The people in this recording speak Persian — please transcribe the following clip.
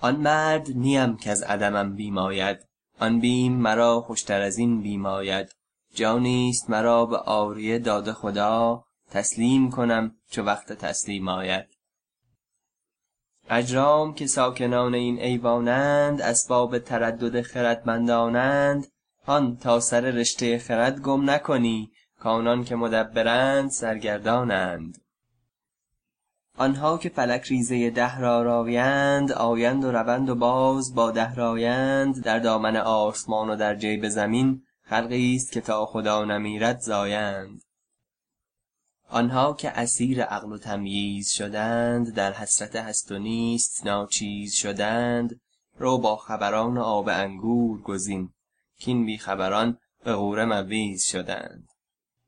آن مرد نیم از عدمم بیم آید آن بیم مرا خوشتر از این بیم آید جانیست مرا به عاریه داده خدا تسلیم کنم چو وقت تسلیم آید. اجرام که ساکنان این ایوانند اسباب تردد خردمندانند. هان تا سر رشته خرد گم نکنی کآنان که مدبرند سرگردانند. آنها که فلک ریزه دهر آرایند آیند و روند و باز با دهر آیند در دامن آسمان و در جیب زمین خلقیست که تا خدا نمیرد زایند. آنها که اسیر عقل و تمییز شدند در حسرت هست و نیست ناچیز شدند رو با خبران آب انگور گزین کاین بی خبران به غوره مویز شدند.